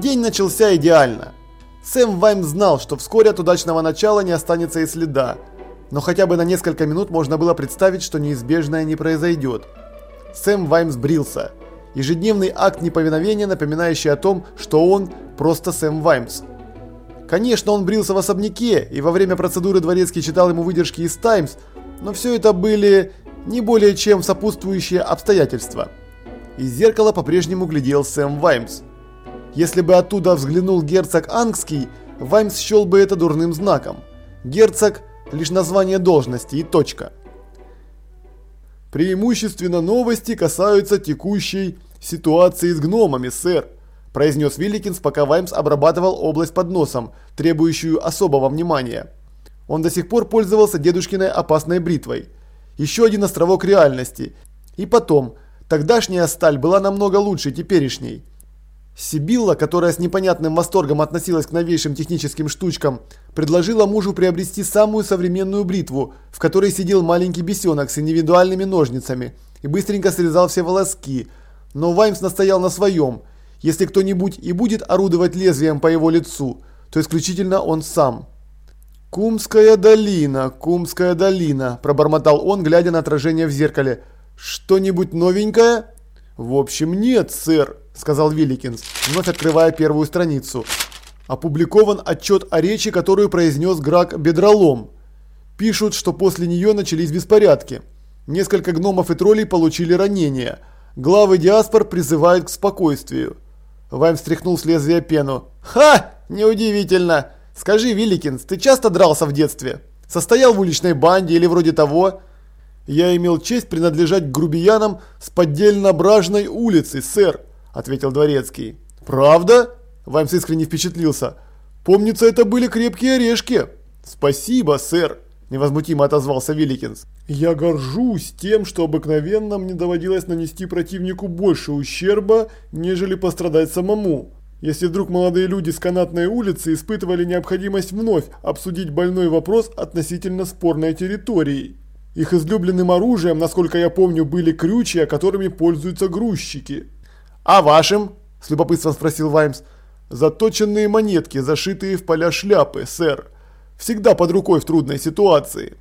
День начался идеально. Сэм Вайм знал, что вскоре от удачного начала не останется и следа, но хотя бы на несколько минут можно было представить, что неизбежное не произойдет. Сэм Ваймс брился. Ежедневный акт неповиновения, напоминающий о том, что он просто Сэм Ваймс. Конечно, он брился в особняке, и во время процедуры дворецкий читал ему выдержки из Таймс, но все это были не более чем сопутствующие обстоятельства. Из зеркала по-прежнему глядел Сэм Ваймс. Если бы оттуда взглянул герцог Ангский, Ваймс счел бы это дурным знаком. Герцог – лишь название должности и точка. «Преимущественно новости касаются текущей ситуации с гномами, сэр», – произнес Вилликинс, пока Ваймс обрабатывал область под носом, требующую особого внимания. Он до сих пор пользовался дедушкиной опасной бритвой. Еще один островок реальности. И потом, тогдашняя сталь была намного лучше теперешней. Сибилла, которая с непонятным восторгом относилась к новейшим техническим штучкам, предложила мужу приобрести самую современную бритву, в которой сидел маленький бесенок с индивидуальными ножницами и быстренько срезал все волоски. Но Ваймс настоял на своем. Если кто-нибудь и будет орудовать лезвием по его лицу, то исключительно он сам. «Кумская долина, Кумская долина», – пробормотал он, глядя на отражение в зеркале. «Что-нибудь новенькое?» «В общем, нет, сэр», – сказал Вилликинс, вновь открывая первую страницу. Опубликован отчет о речи, которую произнес Грак Бедролом. Пишут, что после нее начались беспорядки. Несколько гномов и троллей получили ранения. Главы диаспор призывают к спокойствию. Вайм стряхнул с лезвия пену. «Ха! Неудивительно! Скажи, Вилликинс, ты часто дрался в детстве? Состоял в уличной банде или вроде того?» «Я имел честь принадлежать грубиянам с поддельно-бражной улицы, сэр», – ответил Дворецкий. «Правда?» – Ваймс искренне впечатлился. «Помнится, это были крепкие орешки». «Спасибо, сэр», – невозмутимо отозвался Вилликинс. «Я горжусь тем, что обыкновенно мне доводилось нанести противнику больше ущерба, нежели пострадать самому. Если вдруг молодые люди с канатной улицы испытывали необходимость вновь обсудить больной вопрос относительно спорной территории». Их излюбленным оружием, насколько я помню, были крючья, которыми пользуются грузчики. «А вашим?» – с любопытством спросил Ваймс. «Заточенные монетки, зашитые в поля шляпы, сэр. Всегда под рукой в трудной ситуации».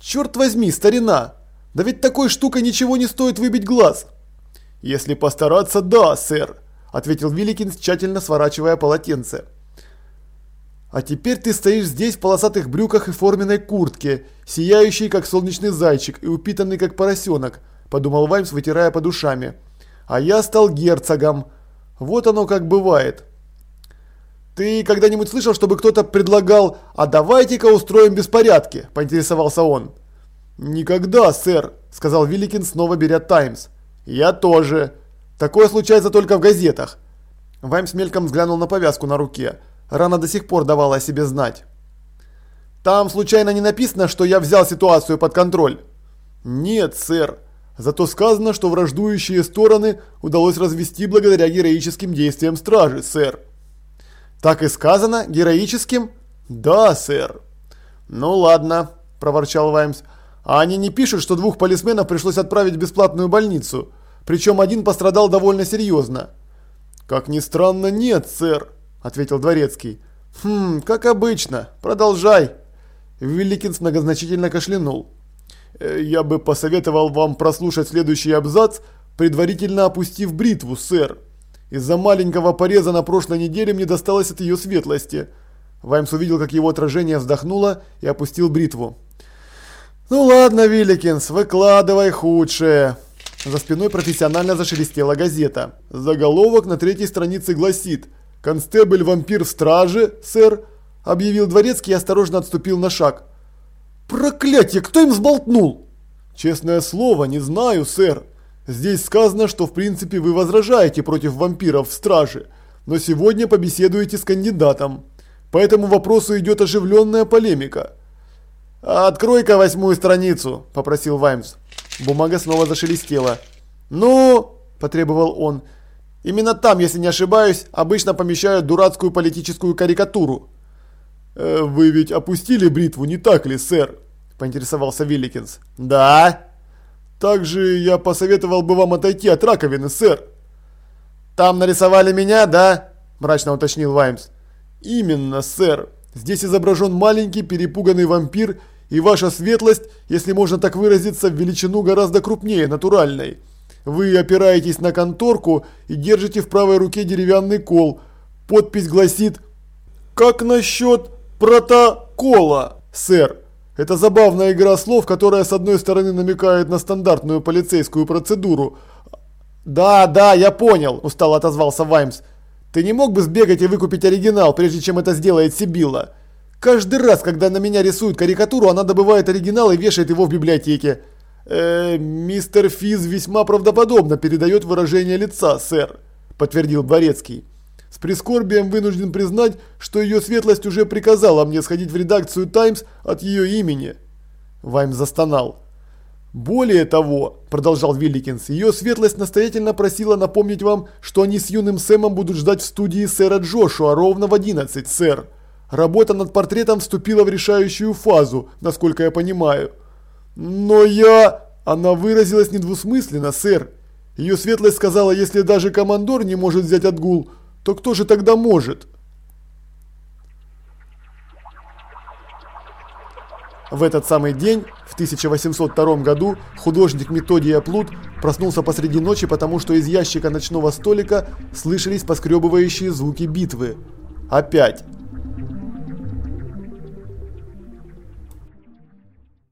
«Черт возьми, старина! Да ведь такой штукой ничего не стоит выбить глаз!» «Если постараться, да, сэр», – ответил Вилликинс, тщательно сворачивая полотенце. А теперь ты стоишь здесь в полосатых брюках и форменной куртке, сияющий как солнечный зайчик и упитанный как поросенок, подумал Ваймс, вытирая подушами. А я стал герцогом. Вот оно как бывает. Ты когда-нибудь слышал, чтобы кто-то предлагал «А давайте-ка устроим беспорядки», – поинтересовался он. «Никогда, сэр», – сказал Вилликин, снова беря «Таймс». «Я тоже. Такое случается только в газетах». Ваймс мельком взглянул на повязку на руке. Рана до сих пор давала о себе знать. «Там случайно не написано, что я взял ситуацию под контроль?» «Нет, сэр. Зато сказано, что враждующие стороны удалось развести благодаря героическим действиям стражи, сэр». «Так и сказано? Героическим?» «Да, сэр». «Ну ладно», – проворчал Ваймс. «А они не пишут, что двух полисменов пришлось отправить в бесплатную больницу? Причем один пострадал довольно серьезно». «Как ни странно, нет, сэр», – ответил Дворецкий. «Хм, как обычно. Продолжай». Великинс многозначительно кашлянул. «Э, «Я бы посоветовал вам прослушать следующий абзац, предварительно опустив бритву, сэр. Из-за маленького пореза на прошлой неделе мне досталось от ее светлости». Ваймс увидел, как его отражение вздохнуло и опустил бритву. «Ну ладно, Вилликинс, выкладывай худшее». За спиной профессионально зашелестела газета. Заголовок на третьей странице гласит – «Констебль-вампир в страже, сэр», – объявил дворецкий и осторожно отступил на шаг. «Проклятие, кто им сболтнул?» «Честное слово, не знаю, сэр. Здесь сказано, что в принципе вы возражаете против вампиров в страже, но сегодня побеседуете с кандидатом. По этому вопросу идет оживленная полемика». «Открой-ка восьмую страницу», – попросил Ваймс. Бумага снова зашелестела. «Ну?» – потребовал он. Именно там, если не ошибаюсь, обычно помещают дурацкую политическую карикатуру. Э, «Вы ведь опустили бритву, не так ли, сэр?» – поинтересовался Вилликинс. «Да». «Также я посоветовал бы вам отойти от раковины, сэр». «Там нарисовали меня, да?» – мрачно уточнил Ваймс. «Именно, сэр. Здесь изображен маленький перепуганный вампир, и ваша светлость, если можно так выразиться, в величину гораздо крупнее натуральной. Вы опираетесь на конторку и держите в правой руке деревянный кол. Подпись гласит «Как насчет протокола, сэр?» Это забавная игра слов, которая с одной стороны намекает на стандартную полицейскую процедуру. «Да, да, я понял», – устало отозвался Ваймс. «Ты не мог бы сбегать и выкупить оригинал, прежде чем это сделает Сибилла? Каждый раз, когда на меня рисуют карикатуру, она добывает оригинал и вешает его в библиотеке». «Э, мистер Физ весьма правдоподобно передает выражение лица, сэр», – подтвердил Дворецкий. «С прискорбием вынужден признать, что ее светлость уже приказала мне сходить в редакцию «Таймс» от ее имени». Вайм застонал. «Более того», – продолжал Вилликинс, – «ее светлость настоятельно просила напомнить вам, что они с юным Сэмом будут ждать в студии сэра Джошуа ровно в 11, сэр. Работа над портретом вступила в решающую фазу, насколько я понимаю». «Но я...» Она выразилась недвусмысленно, сэр. Ее светлость сказала, если даже командор не может взять отгул, то кто же тогда может? В этот самый день, в 1802 году, художник Методия Плут проснулся посреди ночи, потому что из ящика ночного столика слышались поскребывающие звуки битвы. Опять.